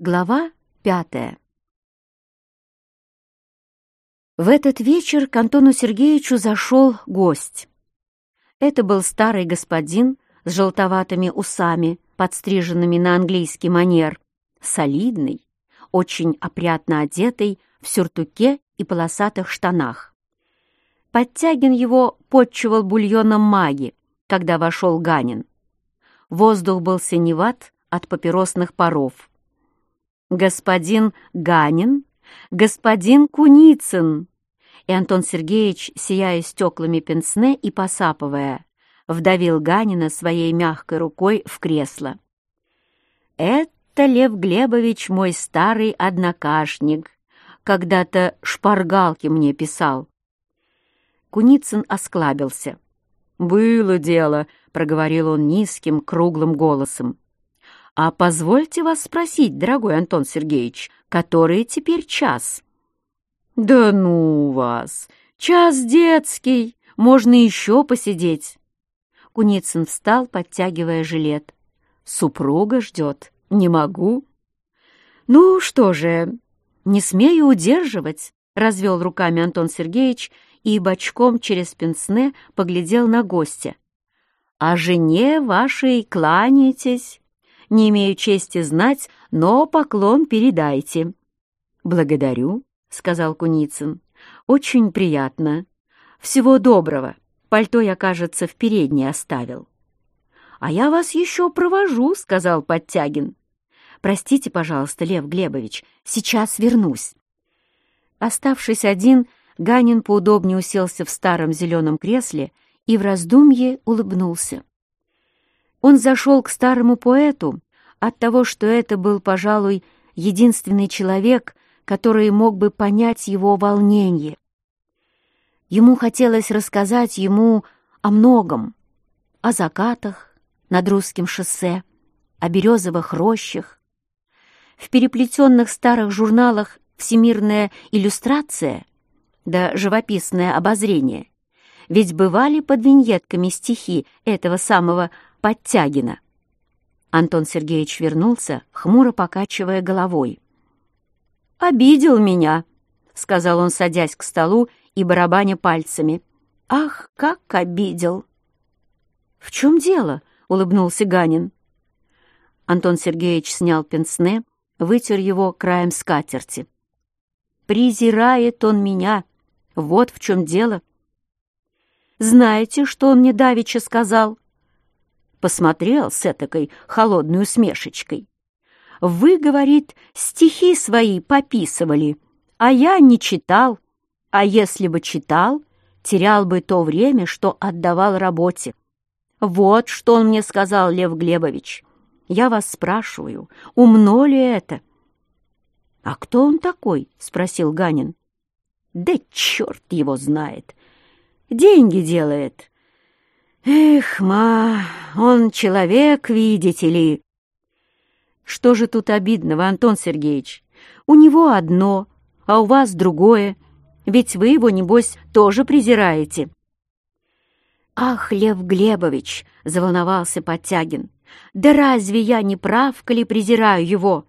Глава пятая В этот вечер к Антону Сергеевичу зашел гость. Это был старый господин с желтоватыми усами, подстриженными на английский манер, солидный, очень опрятно одетый в сюртуке и полосатых штанах. Подтягин его подчивал бульоном маги, когда вошел Ганин. Воздух был синеват от папиросных паров господин Ганин, господин Куницын. И Антон Сергеевич, сияя стеклами пенсне и посапывая, вдавил Ганина своей мягкой рукой в кресло. «Это, Лев Глебович, мой старый однокашник. Когда-то шпаргалки мне писал». Куницын осклабился. «Было дело», — проговорил он низким, круглым голосом. «А позвольте вас спросить, дорогой Антон Сергеевич, который теперь час?» «Да ну вас! Час детский! Можно еще посидеть!» Куницын встал, подтягивая жилет. «Супруга ждет. Не могу». «Ну что же, не смею удерживать», — развел руками Антон Сергеевич и бочком через пенсне поглядел на гостя. «А жене вашей кланяйтесь, не имею чести знать, но поклон передайте». «Благодарю», — сказал Куницын. «Очень приятно. Всего доброго. Пальто я, кажется, в передней оставил». «А я вас еще провожу», — сказал Подтягин. «Простите, пожалуйста, Лев Глебович, сейчас вернусь». Оставшись один, Ганин поудобнее уселся в старом зеленом кресле и в раздумье улыбнулся. Он зашел к старому поэту от того, что это был, пожалуй, единственный человек, который мог бы понять его волнение. Ему хотелось рассказать ему о многом, о закатах над русским шоссе, о березовых рощах. В переплетенных старых журналах «Всемирная иллюстрация» да «Живописное обозрение» ведь бывали под виньетками стихи этого самого Подтягина. Антон Сергеевич вернулся, хмуро покачивая головой. «Обидел меня», — сказал он, садясь к столу и барабаня пальцами. «Ах, как обидел!» «В чем дело?» — улыбнулся Ганин. Антон Сергеевич снял пенсне, вытер его краем скатерти. «Презирает он меня. Вот в чем дело». «Знаете, что он мне давеча сказал?» Посмотрел с этакой холодной усмешечкой. «Вы, — говорит, — стихи свои пописывали, а я не читал, а если бы читал, терял бы то время, что отдавал работе. Вот что он мне сказал, Лев Глебович. Я вас спрашиваю, умно ли это?» «А кто он такой?» — спросил Ганин. «Да черт его знает! Деньги делает, Эх, ма, он человек, видите ли. Что же тут обидного, Антон Сергеевич? У него одно, а у вас другое. Ведь вы его, небось, тоже презираете. «Ах, Лев Глебович!» — заволновался Подтягин. «Да разве я не прав, коли презираю его?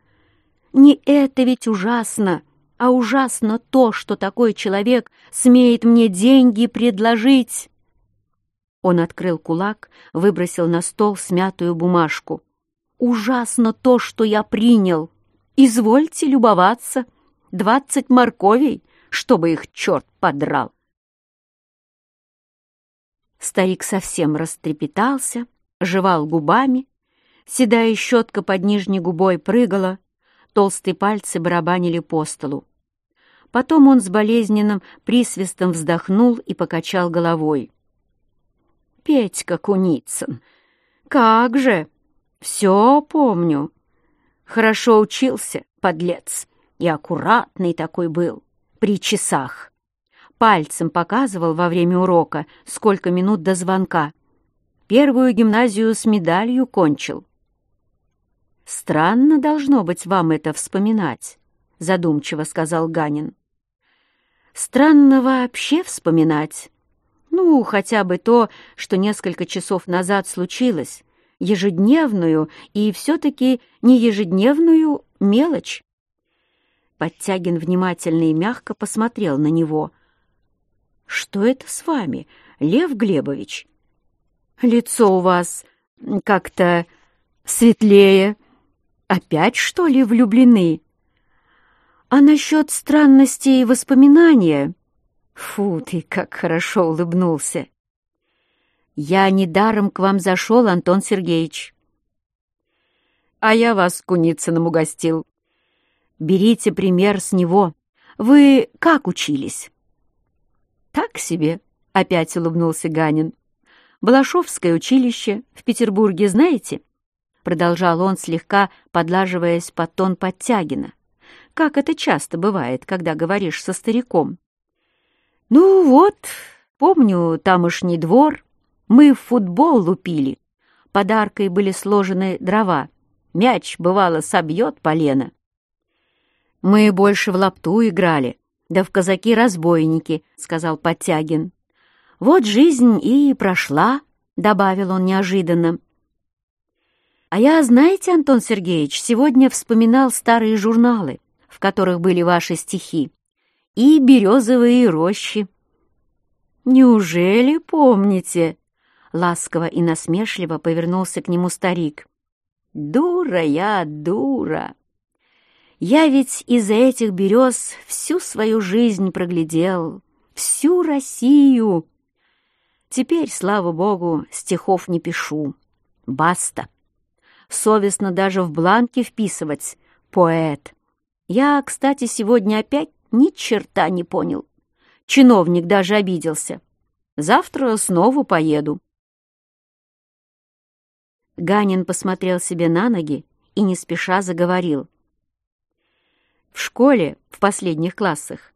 Не это ведь ужасно, а ужасно то, что такой человек смеет мне деньги предложить». Он открыл кулак, выбросил на стол смятую бумажку. «Ужасно то, что я принял! Извольте любоваться! Двадцать морковей, чтобы их черт подрал!» Старик совсем растрепетался, жевал губами, седая щетка под нижней губой прыгала, толстые пальцы барабанили по столу. Потом он с болезненным присвистом вздохнул и покачал головой. Петька Куницын. Как же! Все помню. Хорошо учился, подлец, и аккуратный такой был, при часах. Пальцем показывал во время урока, сколько минут до звонка. Первую гимназию с медалью кончил. «Странно должно быть вам это вспоминать», — задумчиво сказал Ганин. «Странно вообще вспоминать, ну, хотя бы то, что несколько часов назад случилось, ежедневную и все-таки не ежедневную мелочь. Подтягин внимательно и мягко посмотрел на него. «Что это с вами, Лев Глебович? Лицо у вас как-то светлее. Опять, что ли, влюблены? А насчет странностей воспоминания? Фу, ты как хорошо улыбнулся. Я недаром к вам зашел, Антон Сергеевич. А я вас Куницыным угостил. Берите пример с него. Вы как учились? Так себе, опять улыбнулся Ганин. Балашовское училище в Петербурге знаете? Продолжал он, слегка подлаживаясь под тон Подтягина. Как это часто бывает, когда говоришь со стариком. Ну вот, помню тамошний двор. Мы в футбол лупили. Подаркой были сложены дрова. Мяч, бывало, собьет полено. «Мы больше в лапту играли, да в казаки-разбойники», — сказал Подтягин. «Вот жизнь и прошла», — добавил он неожиданно. «А я, знаете, Антон Сергеевич, сегодня вспоминал старые журналы, в которых были ваши стихи, и березовые рощи». «Неужели помните?» — ласково и насмешливо повернулся к нему старик. «Дура я, дура!» Я ведь из-за этих берез всю свою жизнь проглядел, всю Россию. Теперь, слава богу, стихов не пишу. Баста. Совестно даже в бланке вписывать «поэт». Я, кстати, сегодня опять ни черта не понял. Чиновник даже обиделся. Завтра снова поеду. Ганин посмотрел себе на ноги и не спеша заговорил — в школе, в последних классах,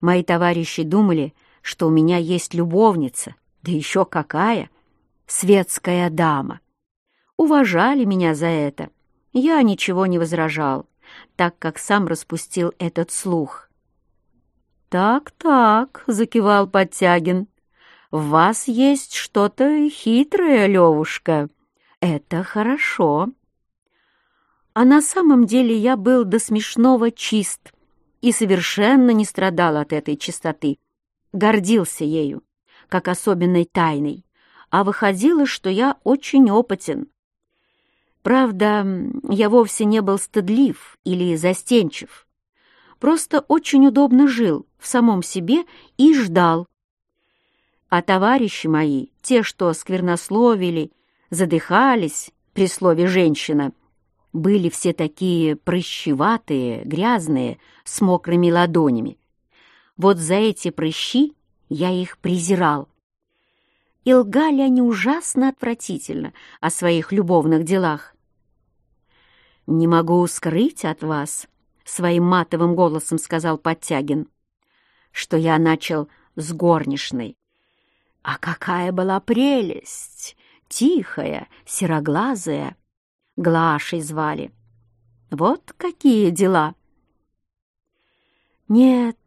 мои товарищи думали, что у меня есть любовница, да еще какая, светская дама. Уважали меня за это. Я ничего не возражал, так как сам распустил этот слух. «Так-так», — закивал Подтягин, — «в вас есть что-то хитрое, Левушка. Это хорошо а на самом деле я был до смешного чист и совершенно не страдал от этой чистоты. Гордился ею, как особенной тайной, а выходило, что я очень опытен. Правда, я вовсе не был стыдлив или застенчив. Просто очень удобно жил в самом себе и ждал. А товарищи мои, те, что сквернословили, задыхались при слове «женщина», были все такие прыщеватые, грязные, с мокрыми ладонями. Вот за эти прыщи я их презирал. И лгали они ужасно отвратительно о своих любовных делах. «Не могу скрыть от вас», — своим матовым голосом сказал Подтягин, «что я начал с горничной. А какая была прелесть! Тихая, сероглазая, Глашей звали. Вот какие дела. «Нет,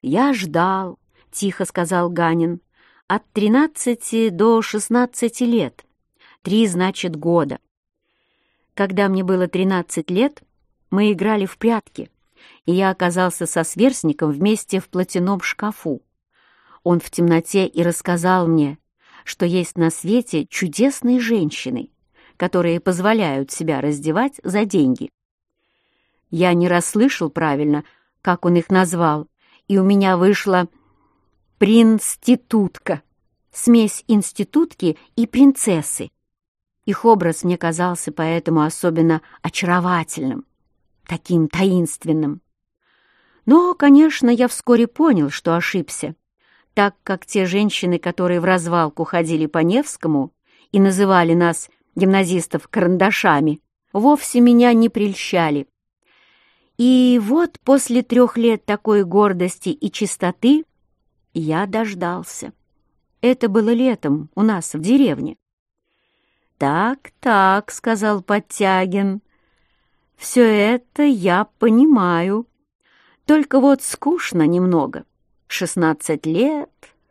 я ждал», — тихо сказал Ганин. «От тринадцати до шестнадцати лет. Три, значит, года. Когда мне было тринадцать лет, мы играли в прятки, и я оказался со сверстником вместе в платяном шкафу. Он в темноте и рассказал мне, что есть на свете чудесные женщины, которые позволяют себя раздевать за деньги. Я не расслышал правильно, как он их назвал, и у меня вышла «принститутка», смесь институтки и принцессы. Их образ мне казался поэтому особенно очаровательным, таким таинственным. Но, конечно, я вскоре понял, что ошибся, так как те женщины, которые в развалку ходили по Невскому и называли нас гимназистов карандашами, вовсе меня не прельщали. И вот после трех лет такой гордости и чистоты я дождался. Это было летом у нас в деревне. «Так, так», — сказал Подтягин, — «все это я понимаю. Только вот скучно немного. Шестнадцать лет,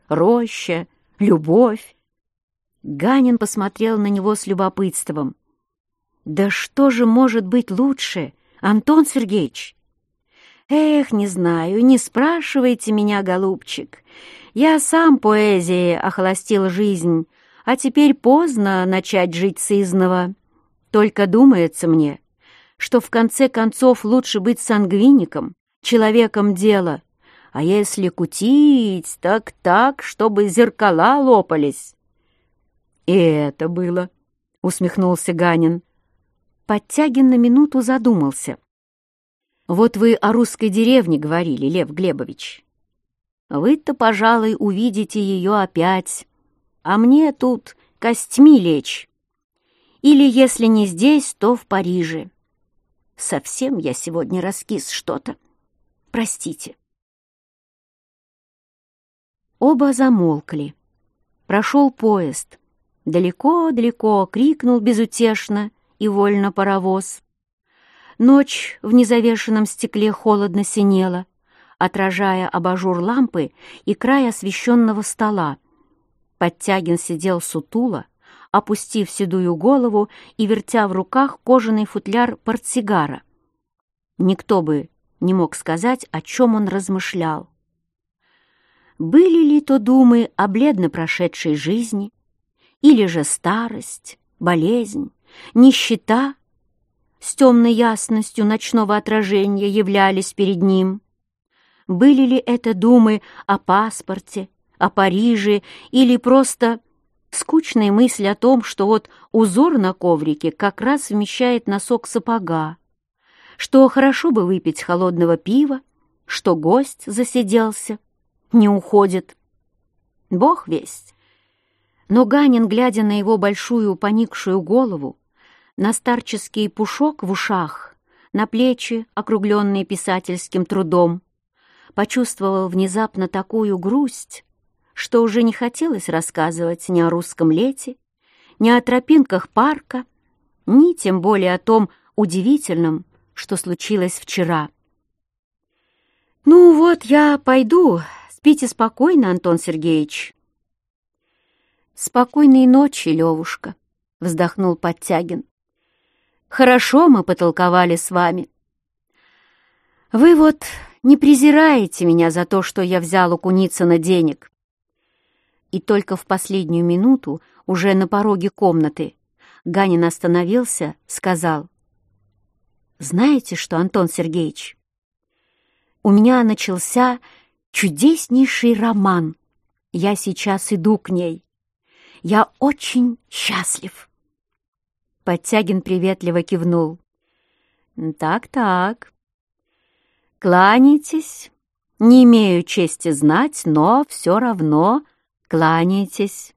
роща, любовь. Ганин посмотрел на него с любопытством Да что же может быть лучше, Антон Сергеевич? Эх, не знаю, не спрашивайте меня, голубчик. Я сам поэзией охолостил жизнь, а теперь поздно начать жить сызново. Только думается мне, что в конце концов лучше быть сангвиником, человеком дела, а если кутить, так так, чтобы зеркала лопались. И это было, — усмехнулся Ганин. Подтягин на минуту задумался. Вот вы о русской деревне говорили, Лев Глебович. Вы-то, пожалуй, увидите ее опять, а мне тут костьми лечь. Или, если не здесь, то в Париже. Совсем я сегодня раскис что-то. Простите. Оба замолкли. Прошел поезд. Далеко-далеко крикнул безутешно и вольно паровоз. Ночь в незавешенном стекле холодно синела, отражая абажур лампы и край освещенного стола. Подтягин сидел сутуло, опустив седую голову и вертя в руках кожаный футляр портсигара. Никто бы не мог сказать, о чем он размышлял. Были ли то думы о бледно прошедшей жизни, или же старость, болезнь, нищета с темной ясностью ночного отражения являлись перед ним? Были ли это думы о паспорте, о Париже или просто скучные мысли о том, что вот узор на коврике как раз вмещает носок сапога, что хорошо бы выпить холодного пива, что гость засиделся, не уходит. Бог весть. Но Ганин, глядя на его большую поникшую голову, на старческий пушок в ушах, на плечи, округленные писательским трудом, почувствовал внезапно такую грусть, что уже не хотелось рассказывать ни о русском лете, ни о тропинках парка, ни тем более о том удивительном, что случилось вчера. «Ну вот, я пойду. Спите спокойно, Антон Сергеевич». «Спокойной ночи, Левушка», — вздохнул Подтягин. «Хорошо мы потолковали с вами. Вы вот не презираете меня за то, что я взял у Куницына денег и только в последнюю минуту, уже на пороге комнаты, Ганин остановился, сказал, «Знаете что, Антон Сергеевич, у меня начался чудеснейший роман. Я сейчас иду к ней. Я очень счастлив». Подтягин приветливо кивнул. «Так-так. Кланяйтесь. Не имею чести знать, но все равно...» кланяйтесь.